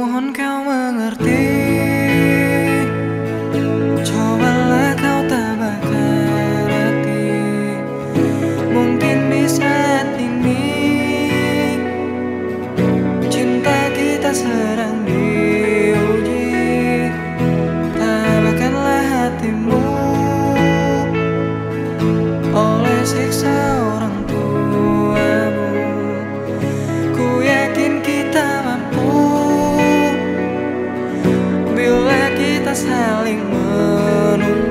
mohon kau mengerti kita saling menunggu.